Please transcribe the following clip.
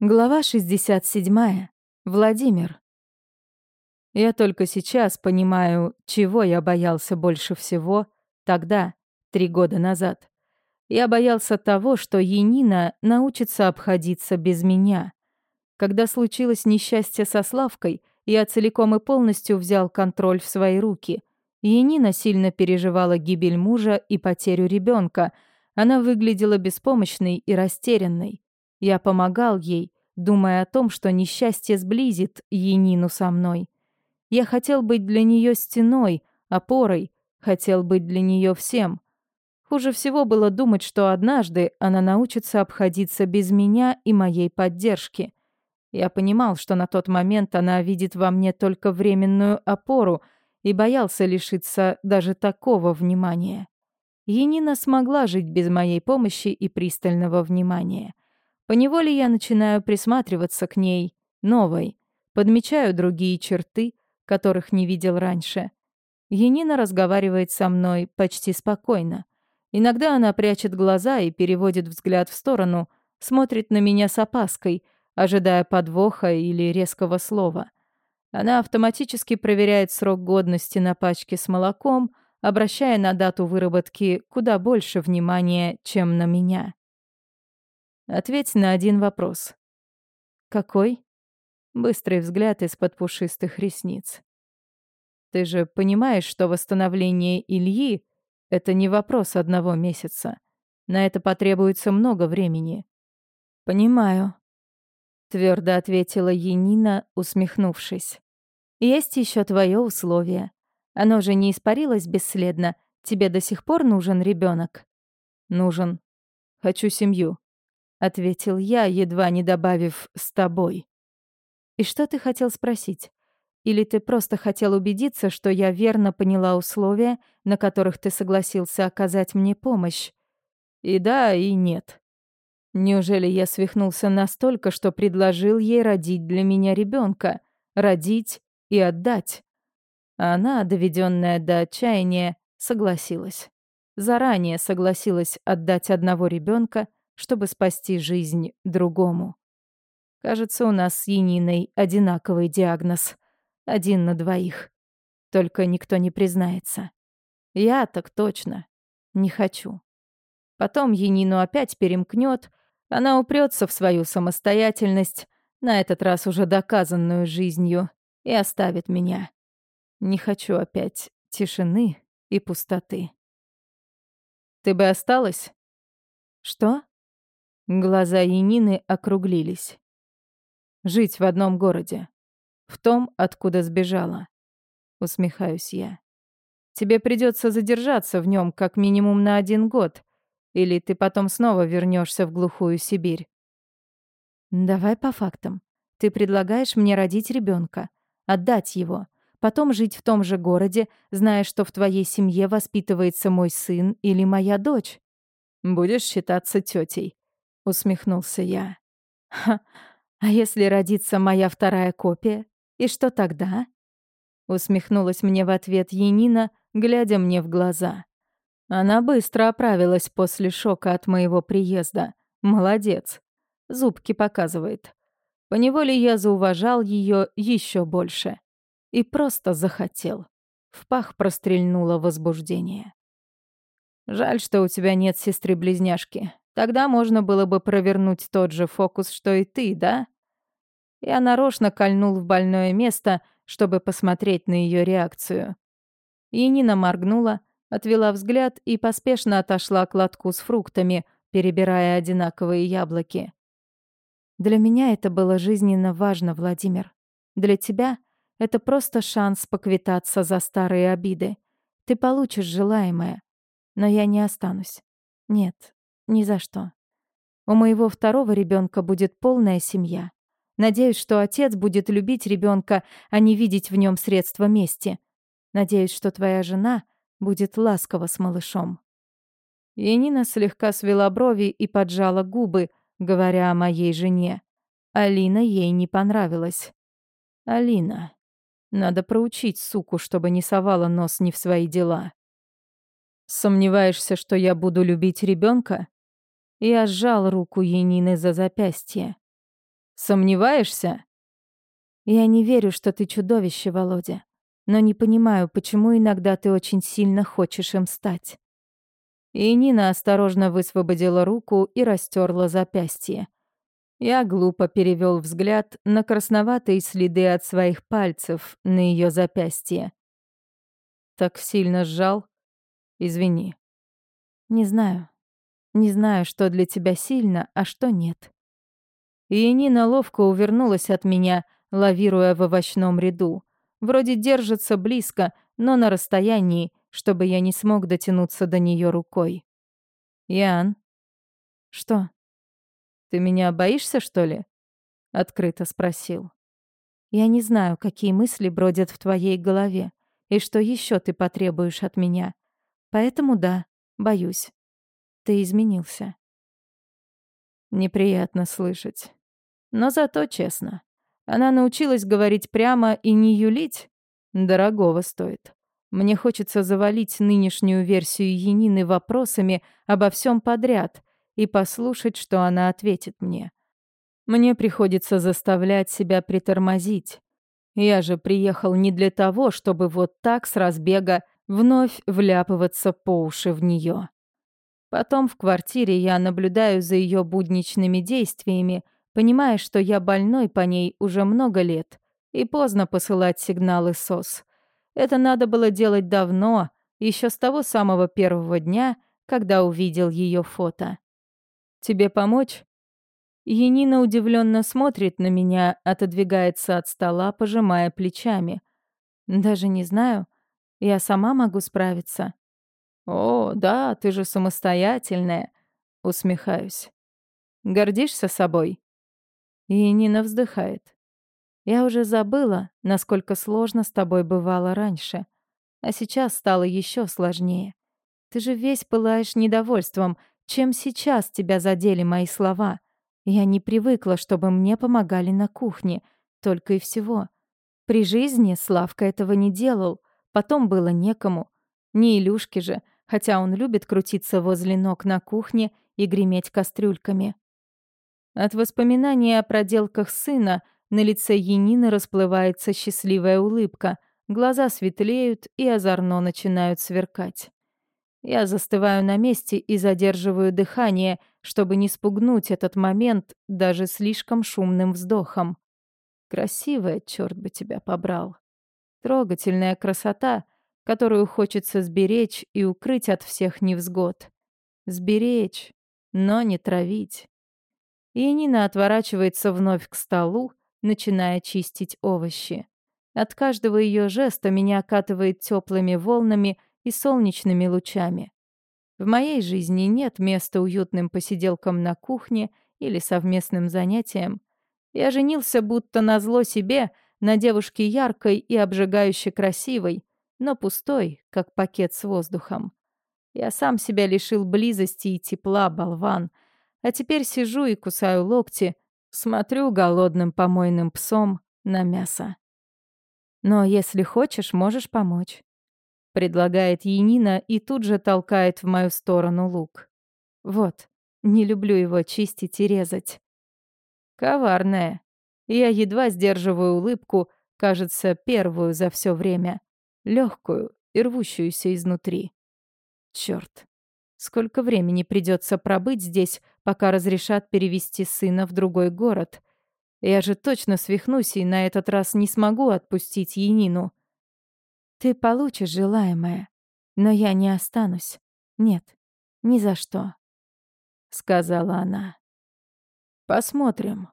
Глава 67. Владимир. Я только сейчас понимаю, чего я боялся больше всего тогда, три года назад. Я боялся того, что Енина научится обходиться без меня. Когда случилось несчастье со Славкой, я целиком и полностью взял контроль в свои руки. Енина сильно переживала гибель мужа и потерю ребенка. Она выглядела беспомощной и растерянной. Я помогал ей, думая о том, что несчастье сблизит Енину со мной. Я хотел быть для нее стеной, опорой, хотел быть для нее всем. Хуже всего было думать, что однажды она научится обходиться без меня и моей поддержки. Я понимал, что на тот момент она видит во мне только временную опору и боялся лишиться даже такого внимания. Енина смогла жить без моей помощи и пристального внимания — Поневоле я начинаю присматриваться к ней, новой, подмечаю другие черты, которых не видел раньше. Енина разговаривает со мной почти спокойно. Иногда она прячет глаза и переводит взгляд в сторону, смотрит на меня с опаской, ожидая подвоха или резкого слова. Она автоматически проверяет срок годности на пачке с молоком, обращая на дату выработки куда больше внимания, чем на меня. Ответь на один вопрос. Какой? Быстрый взгляд из-под пушистых ресниц. Ты же понимаешь, что восстановление Ильи — это не вопрос одного месяца. На это потребуется много времени. Понимаю. Твердо ответила Енина, усмехнувшись. Есть еще твое условие. Оно же не испарилось бесследно. Тебе до сих пор нужен ребенок. Нужен. Хочу семью. — ответил я, едва не добавив «с тобой». «И что ты хотел спросить? Или ты просто хотел убедиться, что я верно поняла условия, на которых ты согласился оказать мне помощь?» «И да, и нет», Неужели я свихнулся настолько, что предложил ей родить для меня ребенка, родить и отдать? Она, доведенная до отчаяния, согласилась. Заранее согласилась отдать одного ребенка чтобы спасти жизнь другому. Кажется, у нас с Яниной одинаковый диагноз. Один на двоих. Только никто не признается. Я так точно не хочу. Потом Янину опять перемкнет, она упрется в свою самостоятельность, на этот раз уже доказанную жизнью, и оставит меня. Не хочу опять тишины и пустоты. Ты бы осталась? Что? Глаза Янины округлились. «Жить в одном городе. В том, откуда сбежала». Усмехаюсь я. «Тебе придется задержаться в нем как минимум на один год, или ты потом снова вернешься в глухую Сибирь». «Давай по фактам. Ты предлагаешь мне родить ребенка, отдать его, потом жить в том же городе, зная, что в твоей семье воспитывается мой сын или моя дочь. Будешь считаться тетей усмехнулся я. Ха, а если родится моя вторая копия? И что тогда? Усмехнулась мне в ответ Енина, глядя мне в глаза. Она быстро оправилась после шока от моего приезда. Молодец. Зубки показывает. Поневоле я зауважал ее еще больше. И просто захотел. В пах прострельнуло возбуждение. Жаль, что у тебя нет сестры-близняшки. Тогда можно было бы провернуть тот же фокус, что и ты, да? Я нарочно кольнул в больное место, чтобы посмотреть на ее реакцию. И Нина моргнула, отвела взгляд и поспешно отошла к лотку с фруктами, перебирая одинаковые яблоки. Для меня это было жизненно важно, Владимир. Для тебя это просто шанс поквитаться за старые обиды. Ты получишь желаемое. Но я не останусь. Нет, ни за что. У моего второго ребенка будет полная семья. Надеюсь, что отец будет любить ребенка, а не видеть в нем средства мести. Надеюсь, что твоя жена будет ласкова с малышом. Янина слегка свела брови и поджала губы, говоря о моей жене. Алина ей не понравилась. Алина. Надо проучить суку, чтобы не совала нос не в свои дела. Сомневаешься, что я буду любить ребенка? Я сжал руку Янины за запястье. Сомневаешься?» «Я не верю, что ты чудовище, Володя, но не понимаю, почему иногда ты очень сильно хочешь им стать». И Нина осторожно высвободила руку и растерла запястье. Я глупо перевел взгляд на красноватые следы от своих пальцев на ее запястье. Так сильно сжал? Извини. Не знаю. Не знаю, что для тебя сильно, а что нет. И Нина ловко увернулась от меня, лавируя в овощном ряду. Вроде держится близко, но на расстоянии, чтобы я не смог дотянуться до нее рукой. «Ян». «Что?» «Ты меня боишься, что ли?» — открыто спросил. «Я не знаю, какие мысли бродят в твоей голове, и что еще ты потребуешь от меня. Поэтому да, боюсь. Ты изменился». Неприятно слышать. Но зато честно. Она научилась говорить прямо и не юлить. Дорогого стоит. Мне хочется завалить нынешнюю версию Янины вопросами обо всем подряд и послушать, что она ответит мне. Мне приходится заставлять себя притормозить. Я же приехал не для того, чтобы вот так с разбега вновь вляпываться по уши в нее. Потом в квартире я наблюдаю за ее будничными действиями, понимая, что я больной по ней уже много лет, и поздно посылать сигналы СОС. Это надо было делать давно, еще с того самого первого дня, когда увидел ее фото. «Тебе помочь?» Енина удивленно смотрит на меня, отодвигается от стола, пожимая плечами. «Даже не знаю. Я сама могу справиться». «О, да, ты же самостоятельная», — усмехаюсь. «Гордишься собой?» И Нина вздыхает. «Я уже забыла, насколько сложно с тобой бывало раньше. А сейчас стало еще сложнее. Ты же весь пылаешь недовольством. Чем сейчас тебя задели мои слова? Я не привыкла, чтобы мне помогали на кухне. Только и всего. При жизни Славка этого не делал. Потом было некому. Не Илюшки же, хотя он любит крутиться возле ног на кухне и греметь кастрюльками. От воспоминания о проделках сына на лице Янины расплывается счастливая улыбка, глаза светлеют и озорно начинают сверкать. Я застываю на месте и задерживаю дыхание, чтобы не спугнуть этот момент даже слишком шумным вздохом. Красивая, черт бы тебя побрал. Трогательная красота, которую хочется сберечь и укрыть от всех невзгод. Сберечь, но не травить. И Нина отворачивается вновь к столу, начиная чистить овощи. От каждого ее жеста меня окатывает теплыми волнами и солнечными лучами. В моей жизни нет места уютным посиделкам на кухне или совместным занятиям. Я женился будто на зло себе, на девушке яркой и обжигающе красивой, но пустой, как пакет с воздухом. Я сам себя лишил близости и тепла, болван — а теперь сижу и кусаю локти, смотрю голодным помойным псом на мясо. Но если хочешь, можешь помочь. Предлагает Енина и тут же толкает в мою сторону лук. Вот, не люблю его чистить и резать. Коварная. Я едва сдерживаю улыбку, кажется, первую за все время. Легкую и рвущуюся изнутри. Черт, сколько времени придется пробыть здесь, пока разрешат перевести сына в другой город. Я же точно свихнусь и на этот раз не смогу отпустить Енину. Ты получишь желаемое, но я не останусь. Нет, ни за что, сказала она. Посмотрим.